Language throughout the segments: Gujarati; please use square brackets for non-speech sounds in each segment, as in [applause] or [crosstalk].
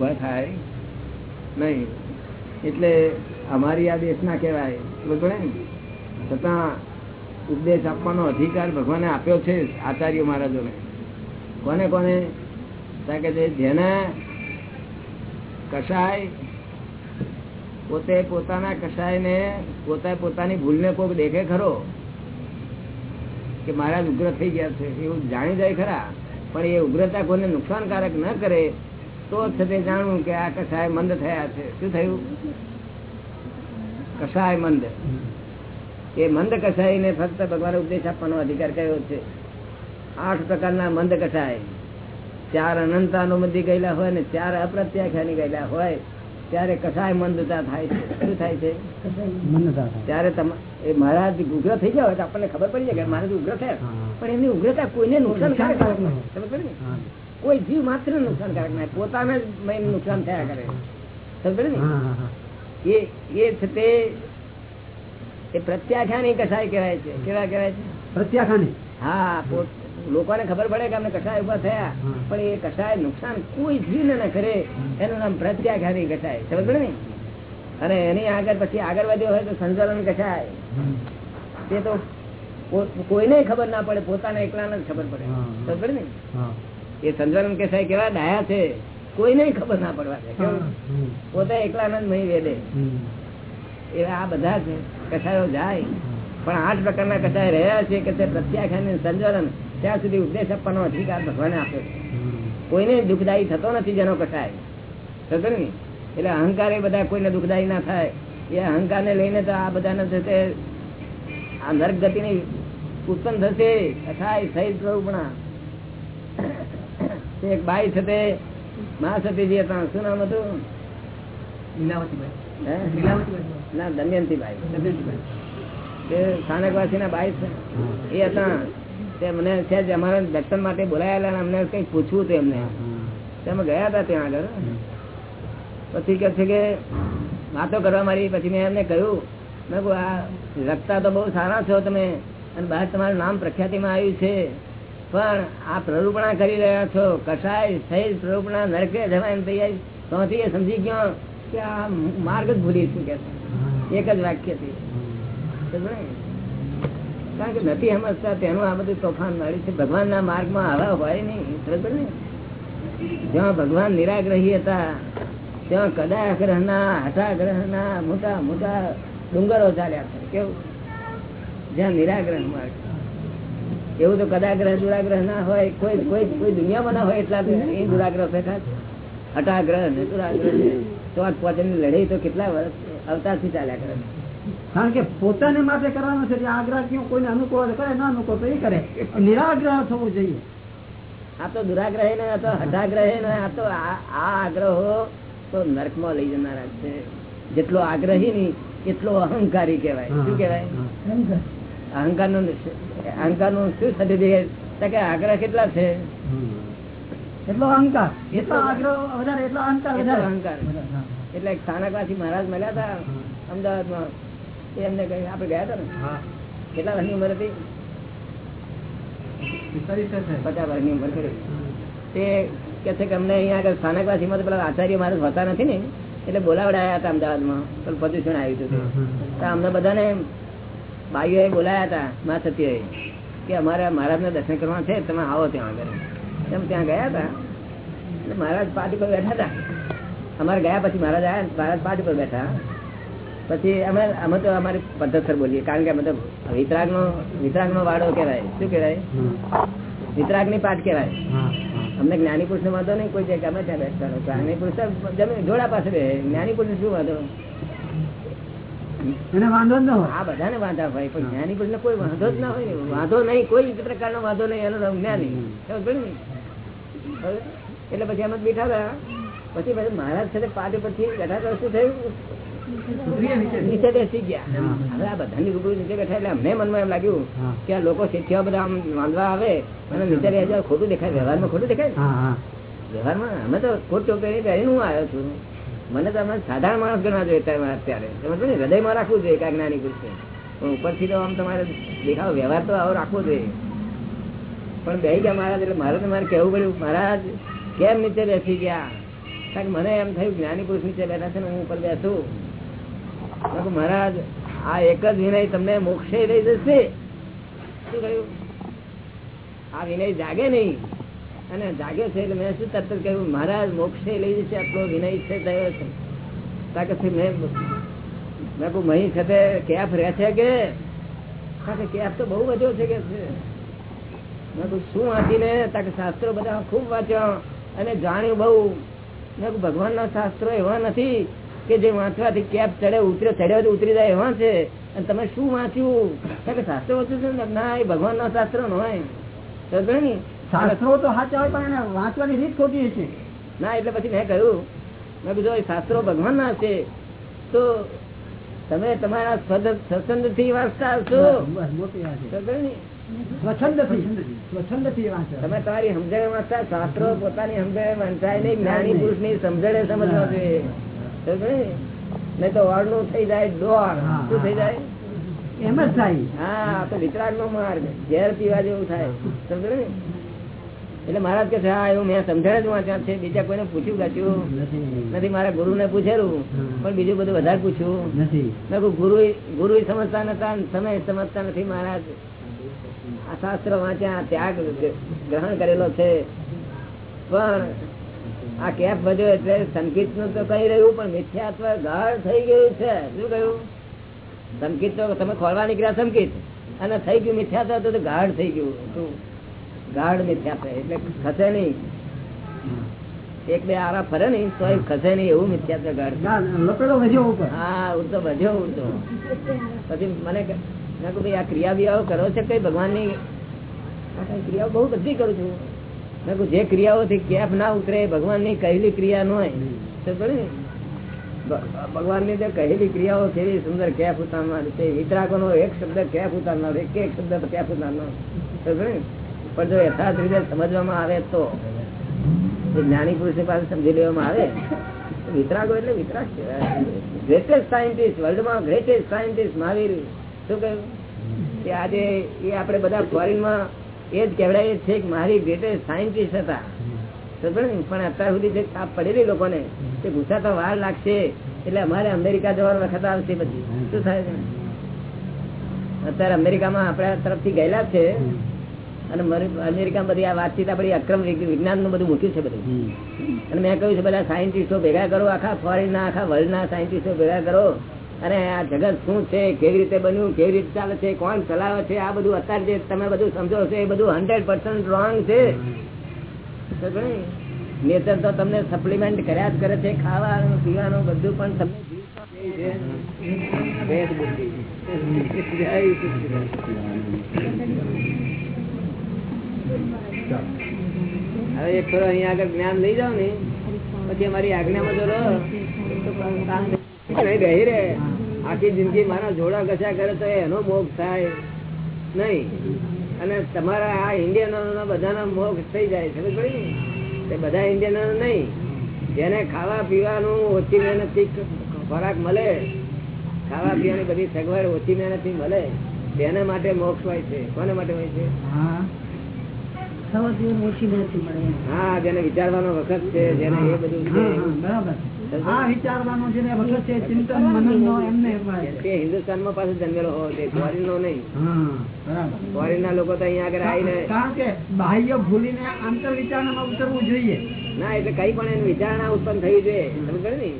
ઊભા થાય નહીં. એટલે અમારી આ દેશ ના કહેવાય, બરોબર ને? છતાં ઉપદેશ આપવાનો અધિકાર ભગવાને આપ્યો છે આચાર્ય મહારાજોને. કોને કોને? કારણ કે જેને કસાય પોતે પોતાના કસાયને પોતે પોતાની ભૂલને કોઈક દેખે ખરો? કે મહારાજ ઉગ્ર થઈ ગયા છે, એવું જાણી જાય ખરા. પણ એ ઉગ્રતા કોઈને નુકસાનકારક ન કરે તો છતાં જાણવું કે આ કસાય મંદ થયા છે. શું થયું? કસાય મંદ. એ મંદ કસાય ને ફક્ત ભગવાન ઉપદેશ આપવાનો અધિકાર કયો છે? આઠ પ્રકારના મંદ કસાય ચાર અનંત અનુમતિ ગયેલા હોય ને ચાર અપ્રત્યાખ્યાની ગયેલા હોય ત્યારે કસાય મંદતા થાય છે. શું થાય છે? ત્યારે એ મહારાજ ઉગ્ર થઈ ગયા હોય તો આપણને ખબર પડી જાય કે મહારાજ ઉગ્ર થયા. પણ એમની ઉગ્રતા કોઈને નુકસાનકારક ખબર પડે ને? કોઈ જીવ માત્ર નુકસાનકારક ના પોતાને જ નુકસાન થયા કરે. સમજે ને? એ એ તે એ પ્રત્યાખ્યાની કસાય કહેવાય છે. કેવા કહેવાય છે? પ્રત્યાખ્યાની હા લોકોને ખબર પડે કે અમને કસાય ઊભા થયા. પણ એ કસાય નુકસાન કોઈ જીવને ન કરે. એનું નામ પ્રત્યાઘાતી કસાય સમજ ને? અને એની આગળ પછી આગળ વધ્યો હોય તો સંચાલન કસાય તે તો કોઈને ખબર ના પડે પોતાને એકલાને જ ખબર પડે. સમજ ને? એ સંચાલન કસાય કેવા ડાયા છે કોઈને ખબર ના પડવા છે પોતે એકલાનંદ નહીં વેદે એવા આ બધા છે કસાયો જાય. પણ આઠ પ્રકારના કસાય રહ્યા છે કે તે પ્રત્યાખ્યાન સંચાલન ત્યાં સુધી ઉપદેશ આપવાનો અધિકાર ભગવાને આપ્યો છે. કોઈને દુઃખદાયી થતો નથી જેનો કસાય સમજો ને? એટલે અહંકાર એ બધા કોઈને દુઃખદાયી ના થાય. એ અહંકાર ને લઈને તો આ બધાને થશે આ નર્ક ગતિ ની ઉત્પન્ન થશે. કસાય સહિત પ્રભુપણા એક બાઈ છે તે મહાસતીજી હતા શું નામ હતું? ના દમયંતીભાઈ તે સ્થાનકવાસી ના બાઈ એ હતા. તે મને છે અમારા દર્શન માટે બોલાયેલા અમને કઈ પૂછવું હતું એમને. અમે ગયા હતા ત્યાં આગળ. પછી કે છે કે વાતો કરવા મારી. પછી મેં એમને કહ્યું મેં આ લગતા તો બહુ સારા છો તમે. અને બહાર તમારું નામ પ્રખ્યાતિમાં આવ્યું છે. પણ આ પ્રરૂપણા કરી રહ્યા છો. કસાય સહિત પ્રરૂપણા નરકે જવાય તૈયારી. તો એ સમજી ગયો કે આ માર્ગ જ ભૂલી છું કે એક જ વાક્યથી કારણ કે નથી સમજતા તેનું આ બધું તોફાન મળ્યું છે. ભગવાન ના માર્ગમાં આવા હોય નહીં. બરોબર ને જ્યાં ભગવાન નિરાગ્રહી હતા, ત્યાં કદાગ્રહ ના હટાગ્રહ ના મોટા મોટા ડુંગરો ચાલ્યા છે કેવું? જ્યાં નિરાગ્રહ માર્ગ. એવું તો કદાગ્રહ દુરાગ્રહ ના હોય કોઈ કોઈ કોઈ દુનિયામાં ના હોય એટલા એ દુરાગ્રહ બેઠા હટાગ્રહ ને દુરાગ્રહ ચોથ પોતાની લડાઈ તો કેટલા વર્ષ અવતારથી ચાલ્યા કરે કારણ કે પોતાને માટે કરવાનું છે આગ્રહ કેવું કોઈને અનુકૂળ કરે ના અનુકૂળ તો એ કરે. નિરાગ્રહ થવું જોઈએ. આ તો દુરાગ્રહ ને આ તો હઠાગ્રહ ને આ તો આ આગ્રહો તો નર્કમાં લઈ જનારા છે. જેટલો આગ્રહી નહીં એટલો અહંકારી કેવાય શું કેવાય અહંકાર. નું અહંકારનું શું સર્ટિફિકેટ કે આગ્રહ કેટલા છે? એટલો અહંકાર. એટલો આગ્રહ વધારે એટલો અહંકાર વધારે. અહંકાર. એટલે સ્થાનકવાસી મહારાજ મળ્યા હતા અમદાવાદમાં. એમને કઈ આપડે ગયા હતા ને? કેટલા વર્ષની ઉંમર હતી? પચાસ વર્ષની ઉંમર કરી. તે કે છે કે અમને અહીંયા આગળ સ્થાનકવાસી માં પેલા આચાર્ય મારે હોતા નથી ને? એટલે બોલાવડાયા હતા અમદાવાદમાં. પેલું પ્રદૂષણ આવ્યું હતું અમને બધાને ભાઈઓએ બોલાયા હતા મા સત્યએ કે અમારે મહારાજને દર્શન કરવા છે તમે આવો ત્યાં આગળ. એમ ત્યાં ગયા હતા. એટલે મહારાજ પાર્ટી પર બેઠા હતા. અમારે ગયા પછી મહારાજ આવ્યા મહારાજ પાર્ટી પર બેઠા. પછી અમે અમે તો અમારી પદ્ધતસર બોલીએ કારણ કે અમે તો વિતરાગ નો વિતરાગ નો વાડો કેવાય શું કેવાય વિતરાગની પાઠ કેવાય અમને જ્ઞાની પુરુષ નો વાંધો નહીં કોઈ જગ્યા અમે ત્યાં બેસતા જ્ઞાની પુરુષ જોડા પાસે બે જ્ઞાની પુરુષ શું વાંધો? એને વાંધો જ ન હોય. આ બધાને વાંધા હોય પણ જ્ઞાની પુરુષ કોઈ વાંધો જ ના હોય. વાંધો નહીં કોઈ પ્રકારનો વાંધો નહીં એનો જ્ઞાની. એટલે પછી અમે બેઠા હતા. પછી પછી મહારાજ સાથે પાર્ટી પછી બેઠા શું થયું? નીચે. બેસી ગયા. હવે આ બધાની રૂબરૂ નીચે બેઠા એટલે અમને મનમાં એમ લાગ્યું કે આ લોકો શીખ્યા બધા આમ વાંધવા આવે અને નીચે રહે ખોટું દેખાય વ્યવહારમાં ખોટું દેખાય? વ્યવહારમાં અમે તો ખોટ ચોપડી પહેરીને હું આવ્યો છું. મને તો અમે સાધારણ માણસ ગણવા જોઈએ અત્યારે તમે હૃદયમાં રાખવું જોઈએ કાંઈક નાની પુરુષે પણ ઉપરથી તો આમ તમારે દેખાવ, વ્યવહાર તો આવો રાખવો જોઈએ. પણ બે ગયા મહારાજ, એટલે મારે તમારે કહેવું પડ્યું, મહારાજ, કેમ નીચે બેસી ગયા? કારણ કે મને એમ થયું, જ્ઞાની પુરુષ નીચે બેઠા છે ને, હું ઉપર બેસું. મહારાજ, આ એક જ વિનય તમને મોક્ષે લઈ જશે. શું કહ્યું? આ વિનય જાગે નહીં. અને જાગ્યો છે એટલે મેં શું તરત કહ્યું, મહારાજ, મોક્ષે લઈ જશે આટલો વિનય છે થયો છે. તાકે મેં મેં કહું મહી સાથે કેફ રહે છે કે? કારણ કે કેફ તો બહુ વધ્યો છે કે મેં કહું શું વાંચીને? તાકે શાસ્ત્રો બધા ખૂબ વાંચ્યા અને જાણ્યું બહુ. મેં કહું ભગવાનના શાસ્ત્રો એવા નથી કે જે વાંચવાથી કેપ ચડે, ઉતરે, ચડ્યો તો ઉતરી જાય એવા છે. અને તમે શું વાંચ્યું? કે શાસ્ત્રો વાંચ્યું છે ને એ ભગવાનના શાસ્ત્રો નો હોય. ને? શાસ્ત્રો તો સાચા હોય પણ વાંચવાની રીત ખોટી છે ના એટલે પછી મેં કહ્યું મેં કીધું શાસ્ત્રો ભગવાન ના છે. તો તમે તમારા સ્વચ્છંદથી વાંચતા છો મોટી વાત છે. સમજો ને? સ્વચ્છંદથી સ્વચ્છંદથી વાંચો. તમે તમારી સમજણ વાંચતા શાસ્ત્રો પોતાની સમજણ વંચાય નહીં જ્ઞાની પુરુષની સમજણે સમજવા જોઈએ. સમજો તો વાળનું થઈ જાય શું થઈ જાય? એમ જ થાય. હા તો વિતરાગ નો માર્ગ. ઝેર પીવા જેવું થાય. સમજ ને એટલે મહારાજ કે હા એવું મેં સમજણ જ વાંચ્યા છે. બીજા કોઈને પૂછ્યું ગાચ્યું નથી. મારા ગુરુ ને પૂછેલું પણ બીજું બધું વધારે પૂછ્યું. નથી. ગુરુ ગુરુ સમજતા નતા તમે સમજતા નથી મહારાજ. આ શાસ્ત્ર વાંચ્યા ત્યાગ ગ્રહણ કરેલો છે. પણ આ કેપ વધ્યો એટલે સંકિતનું તો કહી રહ્યું પણ મિથ્યાત્વ ગાઢ થઈ ગયું છે. શું કહ્યું? સંકિત તો તમે ખોલવા નીકળ્યા સંકિત અને થઈ ગયું મિથ્યાત્વ તો ગાઢ થઈ ગયું શું ગાઢ મિથ્યાત્વ એટલે ખસે નહીં. એક બે આરા ફરે નઈ તો એ ખસે નહીં એવું ગાઢ. ના, લપેડો વધ્યો ઉપર. હા ઉડતો વધ્યો ઉડતો. પછી મને ભાઈ આ ક્રિયા બિયાઓ કરો છે કઈ ભગવાનની? ક્રિયાઓ બહુ બધી કરું છું. મેં કહું જે ક્રિયાઓથી કેફ ના ઉતરે ભગવાન ભગવાનની કહેલી ક્રિયા ન હોય. તો ખરું ને? ભગવાનની જે કહેલી ક્રિયાઓ છે એવી સુંદર કેફ ઉતારનાર છે. વિતરાકોનો એક શબ્દ કેફ ઉતારનાર એક એક શબ્દ કેફ ઉતારનાર. ને? પણ જો યથાર્થ રીતે સમજવામાં આવે તો જ્ઞાની પુરુષની પાસે સમજી લેવામાં આવે વિતરાગો એટલે વિતરાગ ગ્રેટેસ્ટ સાયન્ટિસ્ટ વર્લ્ડમાં ગ્રેટેસ્ટ સાયન્ટિસ્ટ મહાવીર, શું કહ્યું? કે આજે એ આપણે બધા ફોરેનમાં એ જ કહેવડાવીએ છીએ કે મારી ગ્રેટેસ્ટ સાયન્ટિસ્ટ હતા. પણ અત્યાર સુધી જે છાપ પડેલી લોકોને, તે ઘૂસાતા વાર લાગશે. એટલે અમારે અમેરિકા જવાનો વખત આવશે પછી શું થાય અત્યારે અમેરિકામાં આપણા તરફથી ગયેલા છે. અને અમેરિકા બધી આ વાતચીત આપણી અક્રમ વિજ્ઞાનનું બધું મૂક્યું છે બધું. અને મેં કહ્યું છે બધા સાયન્ટિસ્ટો ભેગા કરો આખા ફોરેન આખા વર્લ્ડ ના સાયન્ટિસ્ટો ભેગા કરો. અને આ જગત શું છે કેવી રીતે બન્યું કેવી રીતે ચાલે છે કોણ ચલાવે છે આ બધું અત્યારે જે તમે બધું સમજો છો એ બધું હંડ્રેડ પર્સન્ટ રોંગ છે. નેચર તો તમને સપ્લિમેન્ટ કર્યા જ કરે છે ખાવાનું પીવાનું બધું પણ તમને જીવતા કેવી છે? ભેદ બુદ્ધિ. જય સચિદાનંદ. હવે એક થોડો અહીંયા આગળ જ્ઞાન લઈ જાઓ ને, પછી અમારી આજ્ઞામાં જો રહો. રહી રે. આખી જિંદગી મારા જોડા ઘસા કરે તો એનો મોગ થાય. નહીં. અને તમારા આ ઇન્ડિયનો બધાના મોગ થઈ જાય ખબર પડી? બધા ઇન્ડિયનો નહીં. જેને ખાવા પીવાનું ઓછી મહેનતથી ખોરાક મળે, ખાવા પીવાની બધી સગવડ ઓછી મહેનતથી મળે, તેને માટે મોક્ષ હોય છે. કોને માટે હોય છે? હા જેને વિચારવાનો વખત છે જેને એ બધું છે. હા, હા, બરાબર. આ વિચારવાનો જેને વખત છે ચિંતન મનનનો એમને મળે છે. તે પાછો જન્મેલો હોવો ફોરેન નો નહીં. હા ફોરેન ના લોકો તો અહીંયા આગળ આવીને કારણ કે બાહ્ય ભૂલીને આંતર વિચારણામાં ઉતરવું જોઈએ. ના એટલે કઈ પણ એની વિચારણા ઉત્પન્ન થવી જોઈએ. સમજ ને?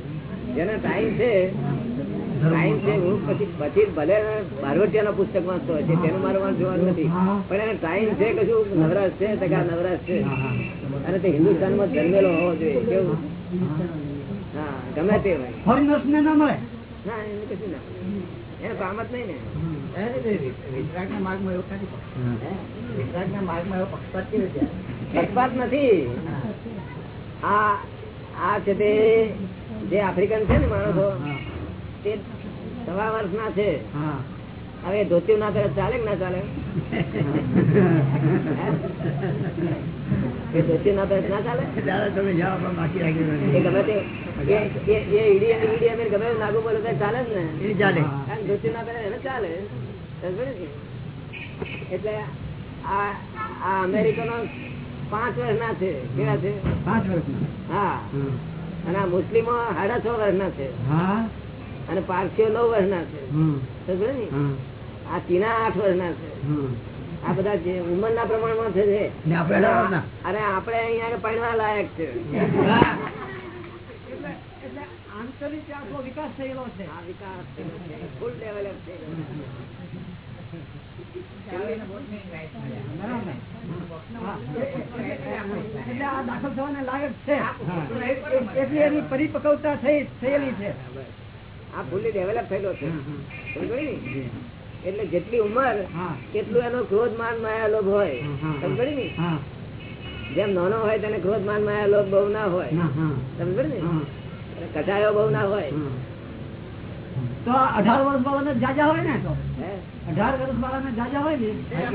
જેના ટાઈમ છે હું પછી પછી ભલે બારવટિયાના પુસ્તક વાંચતો છે તેનું મારું વાંચ જોવાનું નથી. પણ એને ટાઈમ છે કશું? નવરાશ છે ટકા નવરાશ છે. અને તે હિન્દુસ્તાનમાં જન્મેલો હોવો જોઈએ કેવું? હા. ગમે તે હોય. ના મળે? ના એને કશું ના એને કામ જ નહીં ને. માર્ગમાં એવું નથી વિતરાગના માર્ગમાં એવો પક્ષપાત કેવી રીતે પક્ષપાત નથી. આ આ છે તે જે આફ્રિકન છે ને માણસો તે સવા વર્ષના છે. હવે ધોતી ના કરે ચાલે કે ના ચાલે? ધોતી ના કરે ના ચાલે? તમે જવાબ બાકી રાખી ગમે તે એ- એ- એ ઈડી અને ઈડી અમે ગમે એવું નાગુ બોલે તો ચાલે જ ને. ચાલે. ધોતી ના કરે એને ચાલે. એટલે આ અમેરિકનો પાંચ વર્ષના છે. કેવા છે? પાંચ હા. અને આ મુસ્લિમો સાડા છ વર્ષ ના છે અને પારસીઓ નવ વર્ષના છે. આ ચીના આઠ વર્ષના છે. આ બધા જે ઉંમરના પ્રમાણમાં છે જે. ને આપણે અઢાર વર્ષના? અને આપણે અહીંયા આગળ લાયક છે. એટલે આંતરિક આપણો વિકાસ થયેલો છે. આ વિકાસ થયેલો છે. ફૂલ ડેવલપ થયેલો છે. એટલે આ દાખલ થવાને લાયક છે. એટલી એની પરિપક્વતા થઈ થયેલી છે. આ ફૂલી ડેવલપ થયેલો છે. એટલે જેટલી ઉંમર કેટલું એનો ક્રોધ માન માયા લોભ હોય. સમજો ને જેમ નાનો હોય તેને ક્રોધ માન માયા લોભ બહુ ના હોય. સમજે ને કટાયો બહુ ના હોય. તો અઢાર વર્ષ વાળાને જાજા હોય ને? તો અઢાર વર્ષ વાળાને જાજા હોય ને?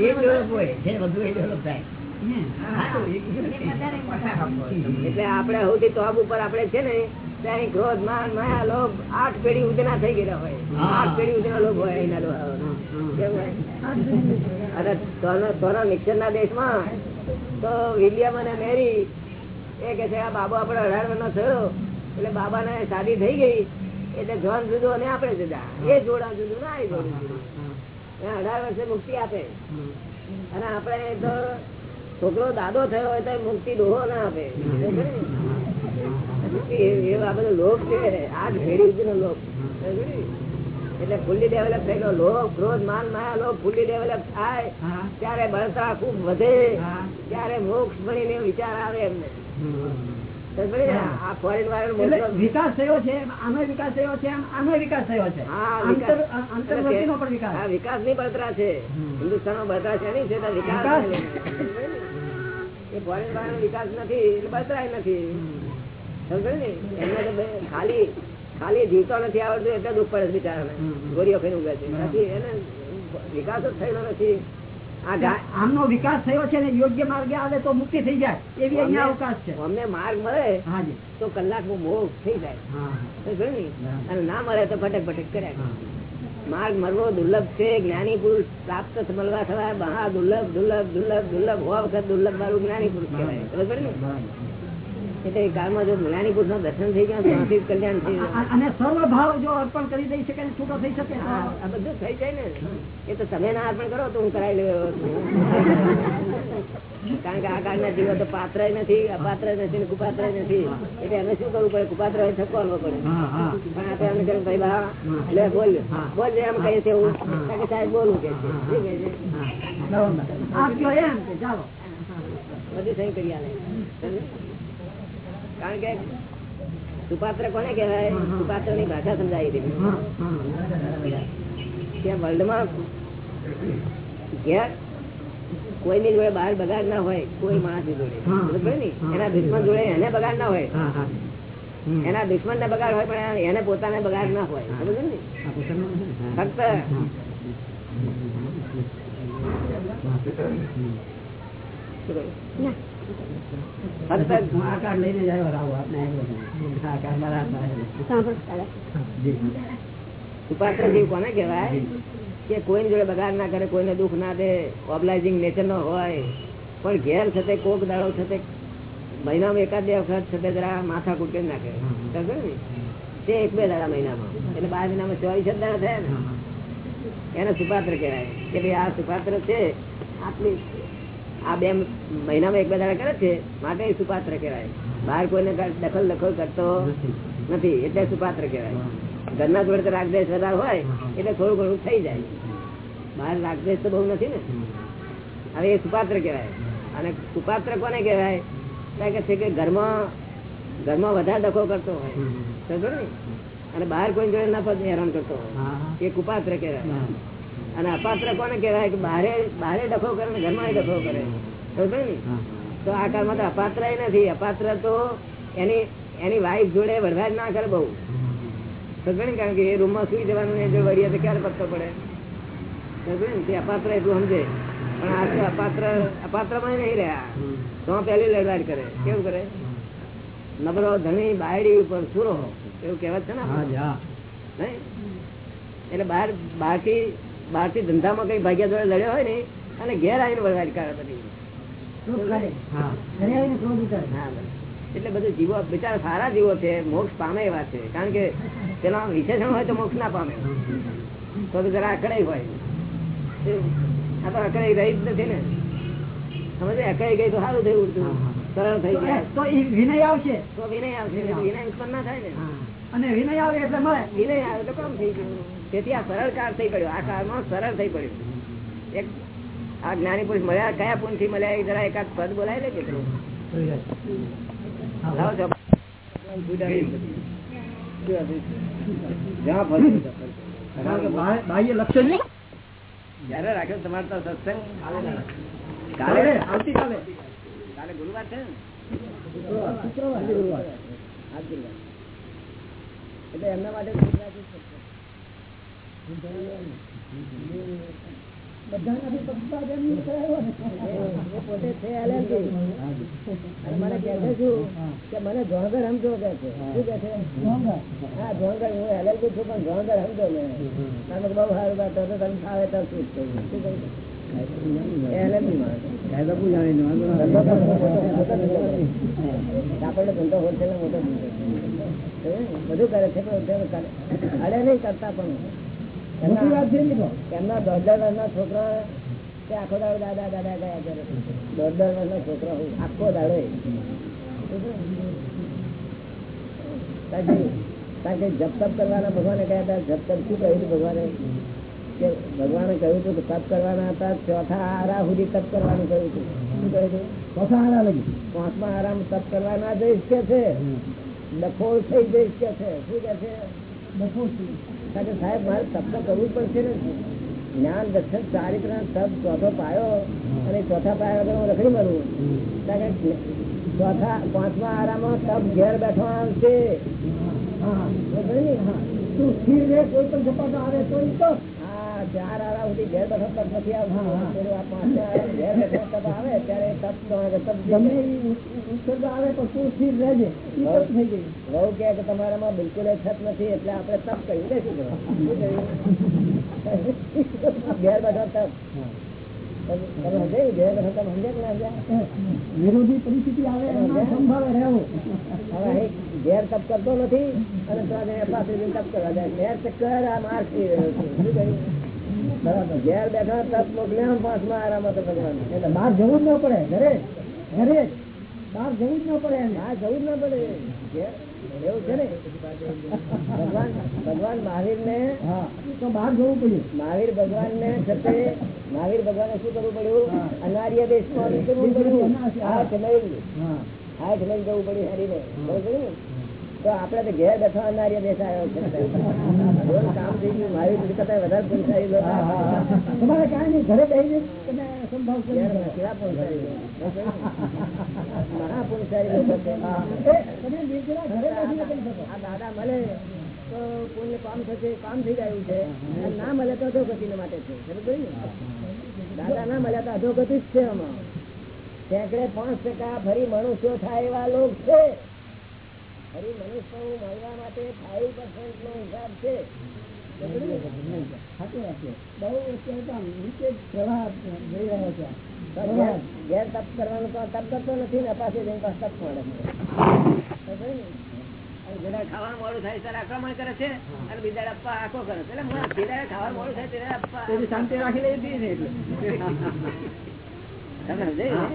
એ ડેવલપ હોય. જે વધુ એ ડેવલપ થાય. એટલે આપણે સૌથી ટોપ ઉપર આપણે છે ને ત્યાં ક્રોધ માન માયા લોભ આઠ પેઢી ઉદના થઈ ગયેલા હોય. આઠ પેઢી ઉદના લોભ હોય એના લોહાઓના. અને તોનો- તોનો નિક્સનના દેશમાં તો વિલિયમ અને મેરી એ કે છે આ બાબો આપડે અઢાર વર્ષનો થયો. એટલે બાબા ને શાદી થઈ ગઈ. એટલે જોન જુદો અને આપણે જુદા. એ જોડા જુદું ના એ જોડું જુદું. અઢાર વર્ષે મુક્તિ આપે. અને આપણે તો છોકરો દાદો થયો હોય તો મુક્તિ ડોહો ના આપે. ને? એ- આ બધો લોભ છે આ જ નો ને? એટલે ફૂલ્લી ડેવલપ થયેલો લોક ક્રોધ માન માયા લોક ફૂલ્લી ડેવલપ થાય. ત્યારે બળતા ખૂબ વધે. ત્યારે મોક્ષ ભણીને વિચાર આવે એમને. ને? વિકાસ થયો છે આનો વિકાસ થયો છે આનો વિકાસ થયો છે. વિકાસ. વિકાસની બળતરા છે. હિન્દુસ્તાન બળતરા છે વિકાસ. એ ફોરેન વાળાનો વિકાસ નથી એટલે બતરાય નથી. સમજો ને? એમને ખાલી ખાલી જીવતો નથી આવડતું એટલે દુઃખ પડે છે બિચારાને. ગોળીઓ ખાઈને ઉગે છે. નથી એને વિકાસ જ થયેલો નથી. આ આમનો વિકાસ થયો છે ને યોગ્ય માર્ગે આવે તો મુક્તિ થઈ જાય. એવી અહીંયા અવકાશ છે. અમને માર્ગ મળે તો તો નું મોક્ષ થઈ જાય. અને ના મળે તો ફટક ફટક કર્યા કરે. માર્ગ મળવો દુર્લભ છે, જ્ઞાની પુરુષ પ્રાપ્ત મળવા થવા મહા દુર્લભ દુર્લભ દુર્લભ દુર્લભ હોવા વખત દુર્લભ મારું જ્ઞાની પુરુષ કહેવાય. ખબર ને? એટલે એ કાળમાં જો જ્ઞાની પુરુષનું દર્શન થઈ ગયા ત્યાંથી કલ્યાણ થઈ જાય અને સર્વ ભાવ જો અર્પણ કરી દઈ શકે છૂટો થઈ શકે? આ બધું થઈ જાય ને. એ તો તમે ના અર્પણ કરો તો હું કરાવી લેવો કારણ કે આ કાળના જીવો તો પાત્ર નથી અપાત્ર નથી ને કુપાત્ર નથી. એટલે અમે શું કરવું પડે? કુપાત્ર હોય થકવાનું પડે. હા હા. પણ આપણે એમ કર્યું ભાઈ બા એટલે બોલ. બોલ જે એમ કહીએ કારણ કે સાહેબ બોલવું કે છે. બધી સહી કરી આલે. કારણ કે સુપાત્ર કોને કહેવાય? સુપાત્રની ભાષા સમજાવી દીધી. ત્યાં વર્લ્ડમાં ઘેર કોઈની જોડે બહાર બગાડ ના હોય કોઈ માણસ જોડે. ને? એના દુશ્મન જોડે એને બગાડ ના હોય. એના દુશ્મન ને બગાડ હોય પણ એને પોતાને બગાડ ના હોય. સમજો ને? છે ને? જીવ કોને કેવાય કે કોઈની જોડે બગાડ ના કરે કોઈને દુઃખ ના દે ઓબલાઇઝિંગ નેચર નો હોય. પણ ઘેર છતે કોક દાડો છતે મહિનામાં એકાદ બે વખત છતે જરા માથા કૂટકે નાખે ને? તે એક બે દાડા મહિનામાં. એટલે બાર મહિનામાં ચોવીસ જ દાડા થયા ને. એને સુપાત્ર કહેવાય. કે ભાઈ આ સુપાત્ર છે આટલી આ બે મહિનામાં એક બે દાડા કરે છે માટે સુપાત્ર કહેવાય. બહાર કોઈને દખલ દખલ કરતો નથી. એટલે સુપાત્ર કહેવાય. ઘરના જોડે તો રાગદેશ વધારે હોય એટલે થોડું ઘણું થઈ જાય. બહાર રાગદેશ તો બહુ નથી ને. હવે એ સુપાત્ર કહેવાય. અને સુપાત્ર કોને કહેવાય? કારણ કે છે કે ઘરમાં ઘરમાં વધારે દખો કરતો હોય. સમજો ને? અને બહાર કોઈ જોડે ના પદ હેરાન કરતો હોય. એ કુપાત્ર કહેવાય. અને અપાત્ર કોને કહેવાય કે બારે બારે ડખો કરે ને ઘરમાં ડખો કરે. સમજો ને? તો આ કાળમાં તો અપાત્ર નથી. અપાત્ર તો એની એની વાઈફ જોડે વડવા ના કરે બહુ. સમજો ને કારણ કે એ રૂમમાં સુઈ જવાનું જો વળીએ તો ક્યારે પત્તો પડે? સમજો ને તે અપાત્ર એટલું સમજે. પણ આ તો અપાત્ર અપાત્રમાં નહીં રહ્યા. તો પહેલી લડવાડ કરે. કેવું કરે? નબરો ધણી બાયડી ઉપર સુરો. એવું કહેવત છે ને. નહીં? એટલે બહાર બહારથી બહારથી ધંધામાં કઈ ભાગ્યા જોડે લડ્યો હોય ને અને ઘેર આવીને વરસાદ કરે બધી. એટલે બધું જીવો બિચારા સારા જીવો છે મોક્ષ પામે એવા છે. કારણ કે પેલા વિશેષણ હોય તો મોક્ષ ના પામે. તો જરા અકડાઈ હોય. આ તો અકડાઈ રહી જ નથી ને. સમજે અકડાઈ ગઈ તો સારું થયું ઉડતું. સરળ થઈ ગયા. તો વિનય આવશે? તો વિનય આવશે. વિનય ઉત્પન્ન ના થાય ને. અને વિનય આવે એટલે મળે? વિનય આવે તો કામ થઈ ગયું. તેથી આ સરળ કાળ થઈ પડ્યો. આ કાળમાં સરળ થઈ પડ્યું. એક આ જ્ઞાની પુરુષ મળ્યા કયા પુનથી મળ્યા જરા એકાદ પદ બોલાય લે કે પેલું લાવો છો. જ્યાં ફરવું કારણ કે બાહ્ય- બાહ્ય લક્ષ્ય નહીં જયારે રાખ્યો તમારે તો સત્સંગ કાલે કાલે આવતીકાલે. કાલે ગુરુવાર છે ને. એટલે એમના માટે ગુજરાતી. બધાના એમ નહીં ને. પોતે છે LLB. અને મને કહે છે શું કે મને જોણગર સમજો કે છે. શું કે છે? હા જોણગર હું એલર્જી છું પણ જોણગર સમજો ને નાનક બહુ સારું વાત. તો તમે ખાવે તો શું જ કહ્યું. શું કહ્યું? ધંધો પણ મોટો. બધું કરે છે પણ અડે નહીં કરતા પણ. મોટી વાત છે એમના દોઢ વર્ષના છોકરા આખો દાડો દાદા દાદા ગયા કરે દોઢ દોઢ વર્ષના છોકરા હું આખો દાડો કારણ કે- જપ તપ કરવાના ભગવાને કહ્યા હતા જપ તપ શું કહ્યું હતું ભગવાને? કે ભગવાને કહ્યું હતું કે તપ કરવાના હતા ચોથા આરા સુધી તપ કરવાનું કહ્યું હતું. શું કહ્યું હતું? ચોથા આરા લગી. પાંચમા આરામ તપ કરવાના જઈશ કે છે. ડખોળ થઈ જઈશ કે છે. શું કે છે? ડખોળ કે સાહેબ, મારે તપ કરવું પડશે ને. જ્ઞાન, દર્શન ચારિત્ર તપ ચોથો પાયો અને ચોથા પાયા વગર હું રખડી કે ચોથા, પાંચમા આરામાં તપ ઘેર બેઠો આવશે. હા કોઈ પણ ઝપાટો આવે તો ચાર આરા સુધી ઘેર બેઠો તપ નથી આવતો. હા, હા. પેલું આ પાંચમા આરામ ઘેર બેઠો તપ આવે ત્યારે તપ તપ ગમે ઉત્સર્ગ આવે તો તું સ્થિર રહેજે. ઈ તો થઈ ગઈ. વહુ કહે કે તમારામાં બિલકુલ એ છત નથી એટલે આપણે તપ કહ્યું? ને શું? ઘેર બેઠો તપ? વિરોધી પરિસ્થિતિ આવે રહેવું. હવે ઘેર તપ કરતો નથી અને તપ કરવા જાય. ઘેર ચક્કર આ માર્ગ થઈ રહ્યો છે. શું કહ્યું? બરાબર ઘેર બેઠો તપ મોકલ્યા પાંચમા આરામ હતો ભગવાન એટલે બહાર જવું જ ન પડે ઘરે ઘરે. બહાર જવું જ ન પડે એને. જવું જ ના પડે. એવું છે ને? ભગવાન ભગવાન મહાવીર ને તો બહાર જવું પડ્યું. મહાવીર ભગવાન ને છતે મહાવીર ભગવાને શું કરવું પડ્યું. અનાર્ય દેશમાં કરવું પડ્યું? હા. હાથ લઈ હા. હાથ લઈ જવું પડ્યું હરીને. બરોબર ને? તો આપડે તો ઘેર છે કામ થઈ ગયું મારી કરતા વધારે હા, હા. તમારે કાંઈ નહીં ઘરે બેસી તમે. કેવા આ દાદા મળે તો પુણ્ય કામ થશે કામ થઈ ગયું છે. ના મળે તો અધોગતિ માટે છે. બરોબર ને? દાદા ના મળ્યા તો અધોગતિ જ છે આમાં. સેંકડે પાંચ ટકા ફરી મનુષ્યો થાય એવા લોક છે. ફરી મનુષ્ય મળવા માટે ફાઈવ પર્સન્ટ નો હિસાબ છે. સાચી વાત છે બહુ અત્યારે તો આમ નીચે પ્રવાહ જઈ રહ્યો છે. ઘેર ઘેર તપ કરવાનું તો તપ કરતો નથી ને પાસે જઈને પાછો તપ મળે બરોબર ને? અને જેના ખાવાનું મોડું થાય ત્યારે આક્રમણ કરે છે અને બીજા ડપ્પા આખો કરે છે. એટલે ખાવાનું મોડું થાય ત્યારે અપ્પા શાંતિ રાખી લઈ ને એટલે. તમે સમજાયું?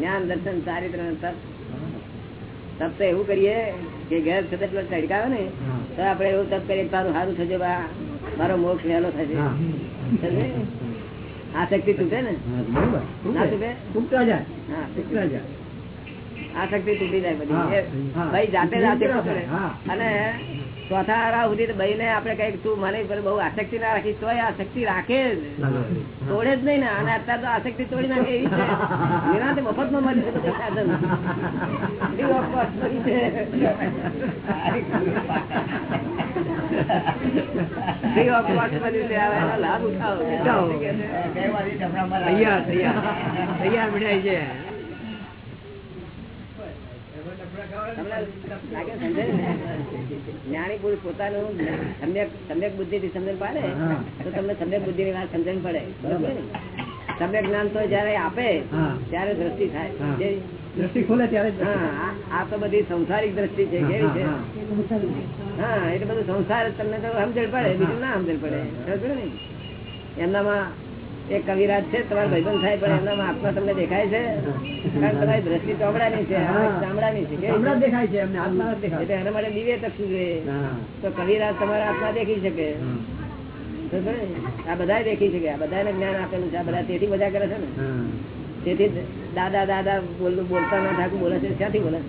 જ્ઞાન દર્શન ચારિત્ર તપ. તપ તો એવું કરીએ કે ઘેર છતાં પેલો ચડકાવે ને તો આપડે એવું તપ કરીએ તારું સારું થશે બા મારો મોક્ષ વહેલો થશે. આ શક્તિ તૂટે ને? તૂટે? તૂટતા જાય. હા તૂટતા જાય. આ શક્તિ તૂટી જાય બધી. ભાઈ જાતે જાતે અને ચોથા આરા સુધી ભાઈ ને આપડે કંઈક તું મને બહુ આસક્તિ ના રાખી તો આસક્તિ રાખે જ. તોડે જ નહીં ને. અને અત્યારે તો આસક્તિ તોડી નાખે એવી છે. નિરાંતે મફતમાં મળી છે સાધન. મળી છે. લાભ ઉઠાવો? તૈયાર તૈયાર. તૈયાર છે તમને લાગે સમજાય ને? જ્ઞાની પુરુષ પોતાનું સમ્યક સમ્યક બુદ્ધિ થી સમજણ પાડે તો તમને સમ્યક બુદ્ધિ ની વાત સમજણ પડે. બરોબર સમ્યક જ્ઞાન તો જયારે આપે ત્યારે દ્રષ્ટિ થાય. દ્રષ્ટિ ખોલે ત્યારે આ- તો બધી સંસારિક દ્રષ્ટિ છે કેવી છે? હા, એટલે બધું સંસાર તમને તો સમજણ પડે બીજું ના સમજણ પડે. સમજો ને? એમનામાં એક કવિરાજ છે તમારા ભાઈબંધ થાય પણ એમના આત્મા તમને દેખાય છે. કારણ કે તમારી દ્રષ્ટિ ચોમડાની છે ચામડાની છે છે? દેખાય છે એમને આત્મા દેખાય એટલે એના માટે દિવ્ય ચક્ષુ જોઈએ તો કવિરાજ તમારા આત્મા દેખી શકે? આ બધા દેખી શકે આ બધાને જ્ઞાન આપેલું છે આ બધા તેથી બધા કરે છે ને? તેથી દાદા દાદા બોલ- બોલતા ના ઠાકુર બોલે છે ક્યાંથી બોલે?